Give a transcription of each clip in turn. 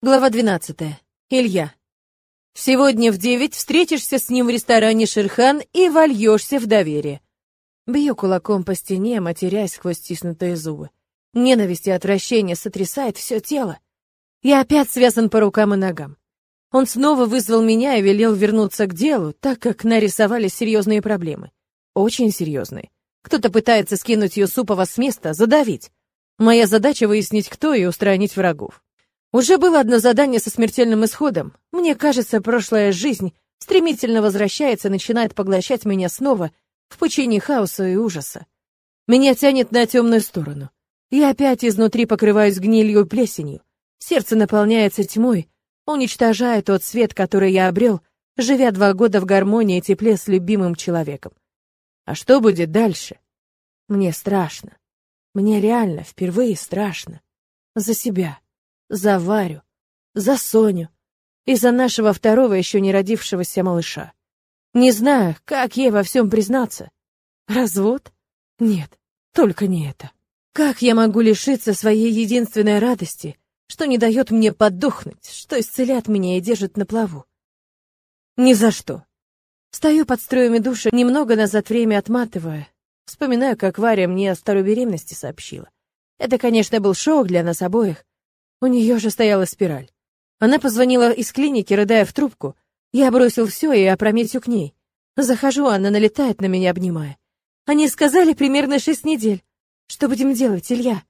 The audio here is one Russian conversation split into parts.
Глава 12. Илья. Сегодня в девять встретишься с ним в ресторане «Шерхан» и вольешься в доверие. Бью кулаком по стене, матерясь сквозь стиснутые зубы. Ненависть и отвращение сотрясает все тело. Я опять связан по рукам и ногам. Он снова вызвал меня и велел вернуться к делу, так как нарисовались серьезные проблемы. Очень серьезные. Кто-то пытается скинуть Юсупова с места, задавить. Моя задача выяснить, кто и устранить врагов. Уже было одно задание со смертельным исходом. Мне кажется, прошлая жизнь стремительно возвращается начинает поглощать меня снова в пучине хаоса и ужаса. Меня тянет на темную сторону. Я опять изнутри покрываюсь гнилью и плесенью. Сердце наполняется тьмой, уничтожая тот свет, который я обрел, живя два года в гармонии и тепле с любимым человеком. А что будет дальше? Мне страшно. Мне реально впервые страшно. За себя за Варю, за Соню и за нашего второго еще не родившегося малыша. Не знаю, как ей во всем признаться. Развод? Нет, только не это. Как я могу лишиться своей единственной радости, что не дает мне подохнуть, что исцеляет меня и держит на плаву? Ни за что. Стою под струями душа, немного назад время отматывая. Вспоминаю, как Варя мне о старой беременности сообщила. Это, конечно, был шок для нас обоих, у нее же стояла спираль. Она позвонила из клиники, рыдая в трубку. Я бросил все и опрометью к ней. Захожу, она налетает на меня, обнимая. Они сказали примерно шесть недель. Что будем делать, Илья?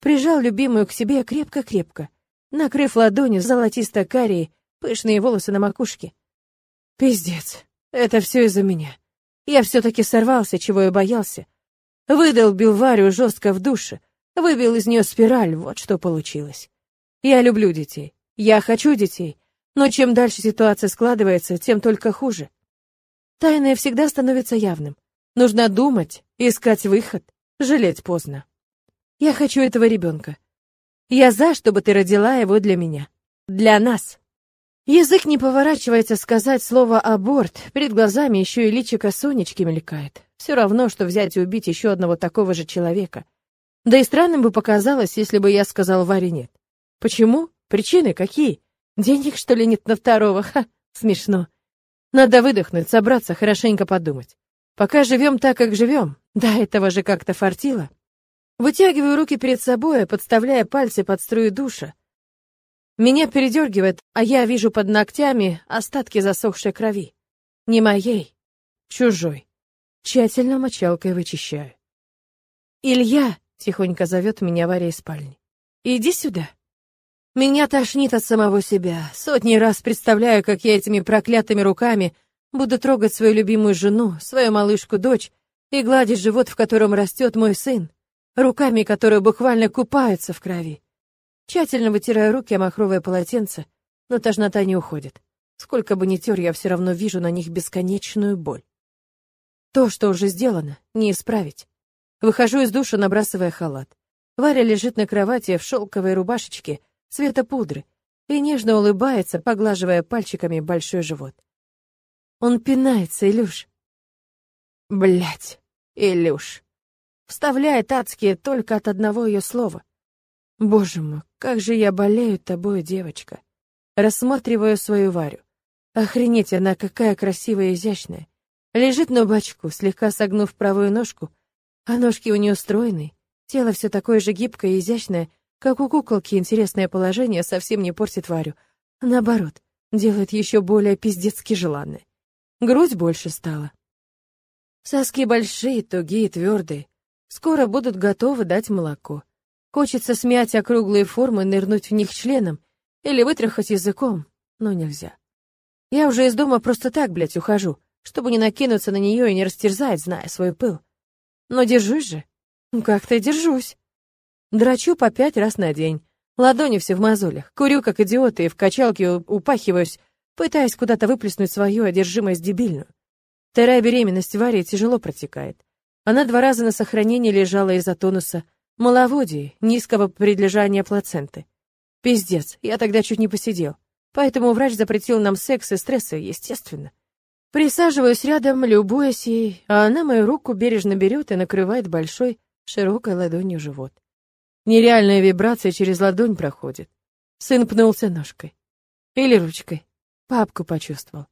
Прижал любимую к себе крепко-крепко, накрыв ладонью золотисто-карие, пышные волосы на макушке. Пиздец, это все из-за меня. Я все-таки сорвался, чего я боялся. Выдолбил Варю жестко в душе, выбил из нее спираль, вот что получилось. Я люблю детей. Я хочу детей. Но чем дальше ситуация складывается, тем только хуже. Тайное всегда становится явным. Нужно думать, искать выход, жалеть поздно. Я хочу этого ребенка. Я за, чтобы ты родила его для меня. Для нас. Язык не поворачивается сказать слово «аборт», перед глазами еще и личико Сонечки мелькает. Все равно, что взять и убить еще одного такого же человека. Да и странным бы показалось, если бы я сказал Варе «нет». Почему? Причины какие? Денег, что ли, нет на второго? Ха, смешно. Надо выдохнуть, собраться, хорошенько подумать. Пока живем так, как живем. Да этого же как-то фартило. Вытягиваю руки перед собой, подставляя пальцы под струю душа. Меня передергивает, а я вижу под ногтями остатки засохшей крови. Не моей, чужой. Тщательно мочалкой вычищаю. «Илья!» — тихонько зовет меня Варя из спальни. «Иди сюда!» Меня тошнит от самого себя. Сотни раз представляю, как я этими проклятыми руками буду трогать свою любимую жену, свою малышку-дочь и гладить живот, в котором растет мой сын, руками, которые буквально купаются в крови. Тщательно вытираю руки о махровое полотенце, но тошнота не уходит. Сколько бы ни тер, я все равно вижу на них бесконечную боль. То, что уже сделано, не исправить. Выхожу из душа, набрасывая халат. Варя лежит на кровати в шелковой рубашечке, цвета пудры, и нежно улыбается, поглаживая пальчиками большой живот. Он пинается, Илюш. Блять, Илюш. Вставляет адские только от одного ее слова. Боже мой, как же я болею тобой, девочка. Рассматриваю свою Варю. Охренеть, она какая красивая и изящная. Лежит на бочку, слегка согнув правую ножку, а ножки у нее стройные, тело все такое же гибкое и изящное, как у куколки интересное положение совсем не портит Варю. Наоборот, делает еще более пиздецки желанной. Грудь больше стала. Соски большие, тугие, твердые. Скоро будут готовы дать молоко. Хочется смять округлые формы, нырнуть в них членом или вытряхать языком, но нельзя. Я уже из дома просто так, блядь, ухожу, чтобы не накинуться на нее и не растерзать, зная свой пыл. Но держусь же. Как-то держусь. Драчу по пять раз на день. Ладони все в мозолях. Курю, как идиот, и в качалке упахиваюсь, пытаясь куда-то выплеснуть свою одержимость дебильную. Вторая беременность Вари тяжело протекает. Она два раза на сохранении лежала из-за тонуса маловодия, низкого предлежания плаценты. Пиздец, я тогда чуть не посидел. Поэтому врач запретил нам секс и стрессы, естественно. Присаживаюсь рядом, любуясь ей, а она мою руку бережно берет и накрывает большой, широкой ладонью живот. Нереальная вибрация через ладонь проходит. Сын пнулся ножкой. Или ручкой. Папку почувствовал.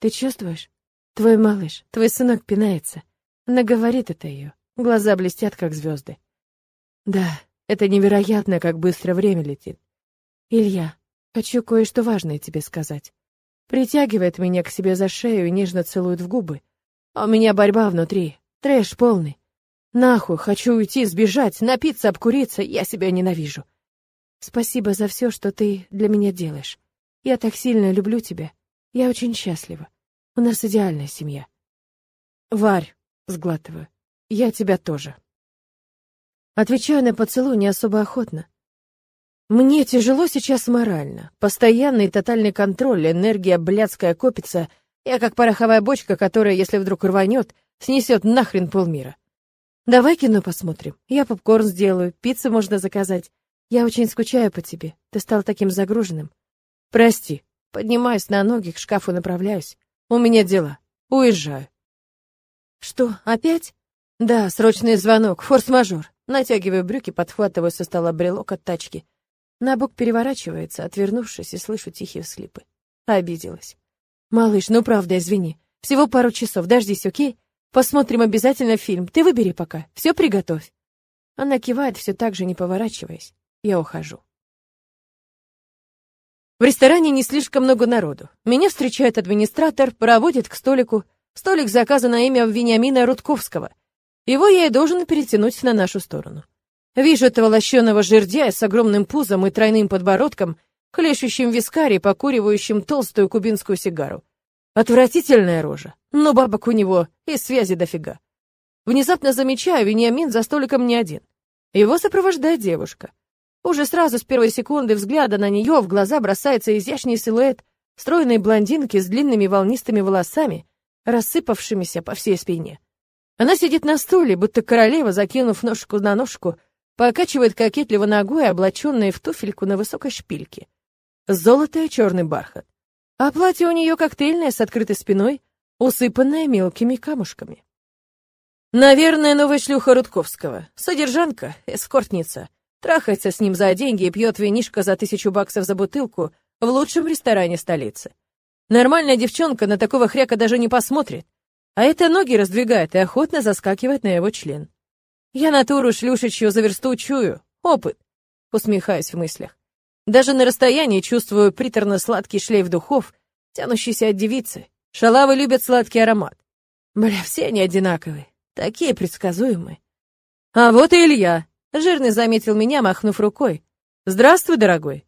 Ты чувствуешь? Твой малыш, твой сынок пинается. Она говорит это ее. Глаза блестят, как звезды. Да, это невероятно, как быстро время летит. Илья, хочу кое-что важное тебе сказать. Притягивает меня к себе за шею и нежно целует в губы. А у меня борьба внутри, трэш полный. Нахуй, хочу уйти, сбежать, напиться, обкуриться, я себя ненавижу. Спасибо за все, что ты для меня делаешь. Я так сильно люблю тебя. Я очень счастлива. У нас идеальная семья. Варь, сглатываю, я тебя тоже. Отвечаю на поцелуй не особо охотно. Мне тяжело сейчас морально. Постоянный тотальный контроль, энергия блядская копится. Я как пороховая бочка, которая, если вдруг рванет, снесет нахрен полмира. Давай кино посмотрим. Я попкорн сделаю, пиццу можно заказать. Я очень скучаю по тебе. Ты стал таким загруженным. Прости. Поднимаюсь на ноги, к шкафу направляюсь. У меня дела. Уезжаю. Что, опять? Да, срочный звонок, форс-мажор. Натягиваю брюки, подхватываю со стола брелок от тачки. На бок переворачивается, отвернувшись, и слышу тихие всхлипы. Обиделась. Малыш, ну правда, извини. Всего пару часов, дождись, окей? Посмотрим обязательно фильм. Ты выбери пока. Все приготовь. Она кивает, все так же не поворачиваясь. Я ухожу. В ресторане не слишком много народу. Меня встречает администратор, проводит к столику. Столик заказан на имя Вениамина Рудковского. Его я и должен перетянуть на нашу сторону. Вижу этого лощеного жердяя с огромным пузом и тройным подбородком, хлещущим вискарь и покуривающим толстую кубинскую сигару. Отвратительная рожа, но бабок у него и связи дофига. Внезапно замечаю, Вениамин за столиком не один. Его сопровождает девушка. Уже сразу с первой секунды взгляда на нее в глаза бросается изящный силуэт стройной блондинки с длинными волнистыми волосами, рассыпавшимися по всей спине. Она сидит на стуле, будто королева, закинув ножку на ножку, покачивает кокетливо ногой, облаченной в туфельку на высокой шпильке. Золотое черный бархат. А платье у нее коктейльное с открытой спиной, усыпанное мелкими камушками. Наверное, новая шлюха Рудковского. Содержанка, эскортница. Трахается с ним за деньги и пьет винишко за тысячу баксов за бутылку в лучшем ресторане столицы. Нормальная девчонка на такого хряка даже не посмотрит. А это ноги раздвигает и охотно заскакивает на его член. Я натуру шлюшечью за версту чую. Опыт. Усмехаюсь в мыслях. Даже на расстоянии чувствую приторно-сладкий шлейф духов, тянущийся от девицы. Шалавы любят сладкий аромат. Бля, все они одинаковые, такие предсказуемые. А вот и Илья. Жирный заметил меня, махнув рукой. «Здравствуй, дорогой».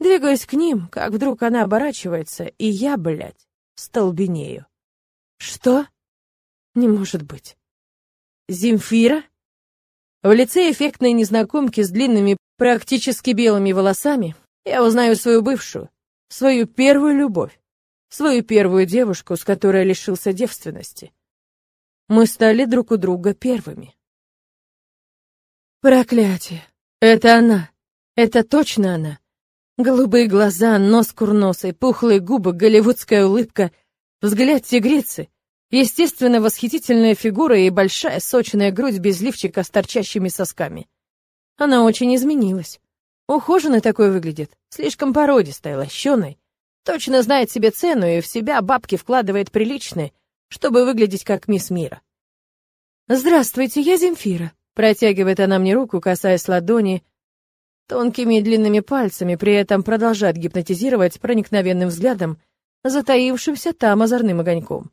Двигаюсь к ним, как вдруг она оборачивается, и я, блядь, столбенею. «Что? Не может быть. Земфира?» В лице эффектной незнакомки с длинными, практически белыми волосами я узнаю свою бывшую, свою первую любовь, свою первую девушку, с которой лишился девственности. Мы стали друг у друга первыми. Проклятие! Это она! Это точно она! Голубые глаза, нос курносый, пухлые губы, голливудская улыбка, взгляд тигрицы, естественно, восхитительная фигура и большая сочная грудь без лифчика с торчащими сосками. Она очень изменилась. Ухоженной такой выглядит, слишком породистой, лощеной. Точно знает себе цену и в себя бабки вкладывает приличные, чтобы выглядеть как мисс мира. «Здравствуйте, я Земфира», Протягивает она мне руку, касаясь ладони тонкими и длинными пальцами, при этом продолжает гипнотизировать проникновенным взглядом, затаившимся там озорным огоньком.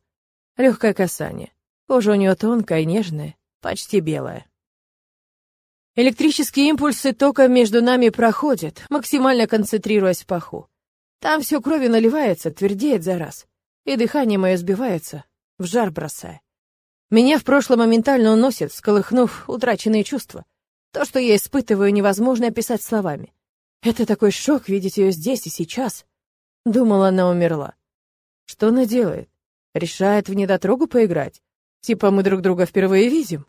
Легкое касание. Кожа у нее тонкая и нежная, почти белая. Электрические импульсы тока между нами проходят, максимально концентрируясь в паху. Там все кровью наливается, твердеет за раз, и дыхание мое сбивается, в жар бросая. Меня в прошлое моментально уносит, сколыхнув утраченные чувства. То, что я испытываю, невозможно описать словами. Это такой шок видеть ее здесь и сейчас. Думала, она умерла. Что она делает? Решает в недотрогу поиграть? Типа мы друг друга впервые видим?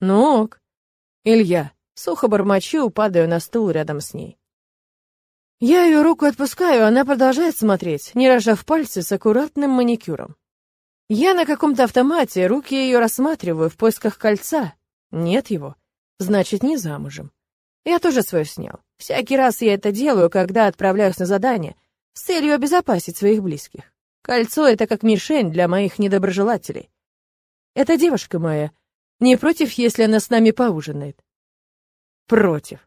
Ну ок. Илья, сухо бормочу, падаю на стул рядом с ней. Я ее руку отпускаю, она продолжает смотреть, не рожав пальцы с аккуратным маникюром. Я на каком-то автомате, руки ее рассматриваю в поисках кольца. Нет его. Значит, не замужем. Я тоже свое снял. Всякий раз я это делаю, когда отправляюсь на задание, с целью обезопасить своих близких. Кольцо — это как мишень для моих недоброжелателей. Эта девушка моя не против, если она с нами поужинает? Против.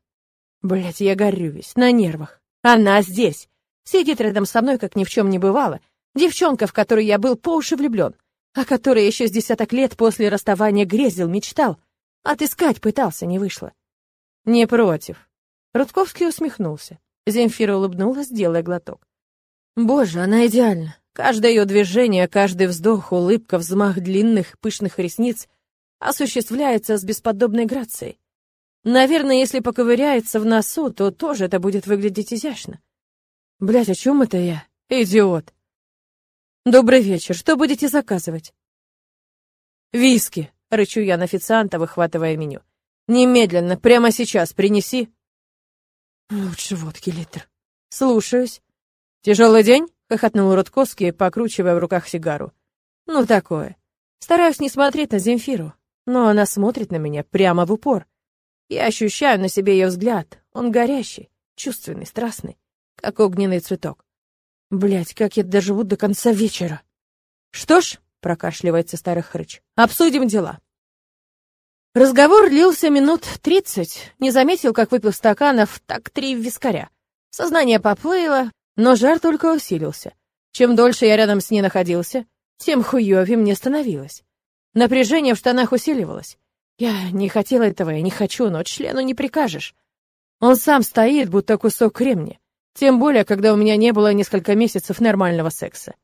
Блять, я горю весь, на нервах. Она здесь. Сидит рядом со мной, как ни в чем не бывало. Девчонка, в которой я был по уши влюблен, о которой еще с десяток лет после расставания грезил, мечтал. Отыскать пытался, не вышло. Не против. Рудковский усмехнулся. Земфира улыбнулась, делая глоток. Боже, она идеальна. Каждое ее движение, каждый вздох, улыбка, взмах длинных, пышных ресниц осуществляется с бесподобной грацией. Наверное, если поковыряется в носу, то тоже это будет выглядеть изящно. Блять, о чем это я? Идиот. Добрый вечер. Что будете заказывать? Виски, рычу я на официанта, выхватывая меню. Немедленно, прямо сейчас принеси. Лучше водки литр. Слушаюсь. Тяжелый день? хохотнул Рудковский, покручивая в руках сигару. Ну такое. Стараюсь не смотреть на Земфиру, но она смотрит на меня прямо в упор. Я ощущаю на себе ее взгляд. Он горящий, чувственный, страстный, как огненный цветок. Блять, как я доживу до конца вечера. Что ж, прокашливается старый хрыч. Обсудим дела. Разговор лился минут тридцать. Не заметил, как выпил стаканов, так три вискаря. Сознание поплыло, но жар только усилился. Чем дольше я рядом с ней находился, тем хуёвее мне становилось. Напряжение в штанах усиливалось. Я не хотела этого и не хочу, но члену не прикажешь. Он сам стоит, будто кусок кремня. Тем более, когда у меня не было несколько месяцев нормального секса.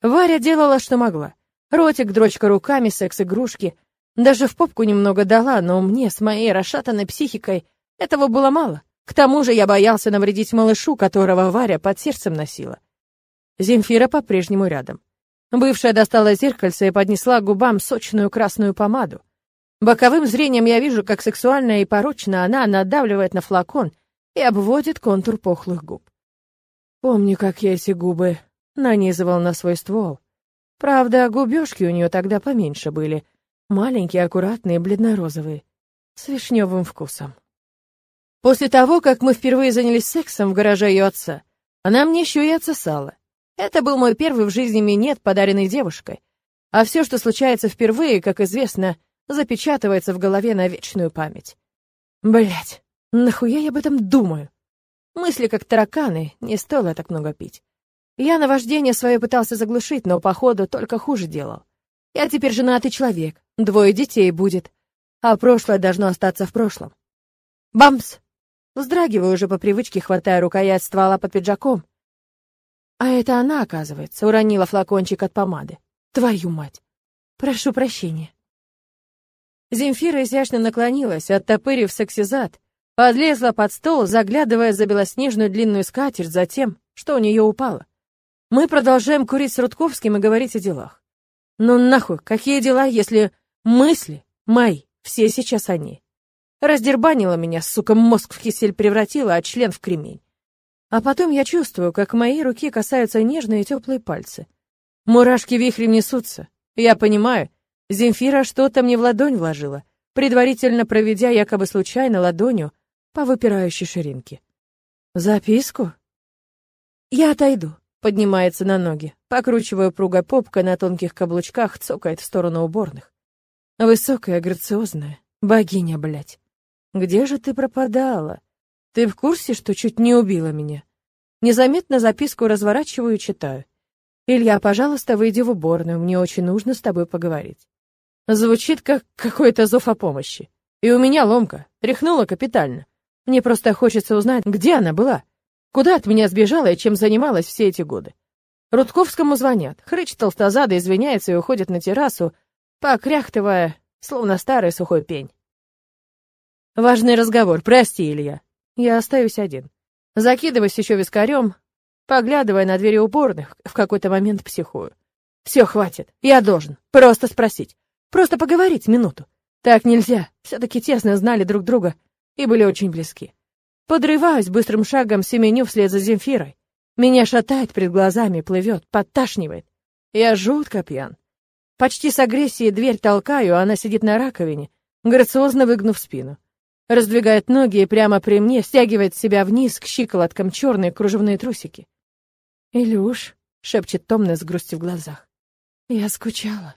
Варя делала, что могла. Ротик, дрочка руками, секс-игрушки. Даже в попку немного дала, но мне с моей расшатанной психикой этого было мало. К тому же я боялся навредить малышу, которого Варя под сердцем носила. Земфира по-прежнему рядом. Бывшая достала зеркальце и поднесла к губам сочную красную помаду. Боковым зрением я вижу, как сексуально и порочно она надавливает на флакон и обводит контур пухлых губ. Помню, как я эти губы нанизывал на свой ствол. Правда, губёшки у нее тогда поменьше были. Маленькие, аккуратные, бледно-розовые. С вишневым вкусом. После того, как мы впервые занялись сексом в гараже ее отца, она мне еще и отсосала. Это был мой первый в жизни минет, подаренный девушкой. А все, что случается впервые, как известно, запечатывается в голове на вечную память. Блять, нахуя я об этом думаю? Мысли как тараканы, не стоило так много пить. Я наваждение свое пытался заглушить, но, походу, только хуже делал. Я теперь женатый человек, двое детей будет, а прошлое должно остаться в прошлом. Бамс! Вздрагиваю уже по привычке, хватая рукоять ствола под пиджаком. А это она, оказывается, уронила флакончик от помады. Твою мать! Прошу прощения. Земфира изящно наклонилась, оттопырив сексизад, Подлезла под стол, заглядывая за белоснежную длинную скатерть за тем, что у нее упало. Мы продолжаем курить с Рудковским и говорить о делах. Ну нахуй, какие дела, если мысли мои, все сейчас они. Раздербанила меня, сука, мозг в кисель превратила, а член в кремень. А потом я чувствую, как мои руки касаются нежные теплые пальцы. Мурашки вихрем несутся. Я понимаю, Земфира что-то мне в ладонь вложила, предварительно проведя якобы случайно ладонью по выпирающей ширинке. «Записку?» «Я отойду», — поднимается на ноги, покручивая пругой попкой на тонких каблучках, цокает в сторону уборных. Высокая, грациозная, богиня, блядь. Где же ты пропадала? Ты в курсе, что чуть не убила меня? Незаметно записку разворачиваю и читаю. «Илья, пожалуйста, выйди в уборную, мне очень нужно с тобой поговорить». Звучит как какой-то зов о помощи. И у меня ломка, тряхнула капитально. Мне просто хочется узнать, где она была, куда от меня сбежала и чем занималась все эти годы. Рудковскому звонят. Хрыч толстозадый извиняется и уходит на террасу, покряхтывая, словно старый сухой пень. Важный разговор. Прости, Илья. Я остаюсь один. Закидываюсь еще вискарем, поглядывая на двери уборных, в какой-то момент психую. Все, хватит. Я должен. Просто спросить. Просто поговорить минуту. Так нельзя. Все-таки тесно знали друг друга и были очень близки. Подрываюсь быстрым шагом, семеню вслед за Земфирой. Меня шатает перед глазами, плывет, подташнивает. Я жутко пьян. Почти с агрессией дверь толкаю, а она сидит на раковине, грациозно выгнув спину. раздвигает ноги и прямо при мне стягивает себя вниз к щиколоткам черные кружевные трусики. «Илюш», — шепчет томно с грустью в глазах, — «я скучала».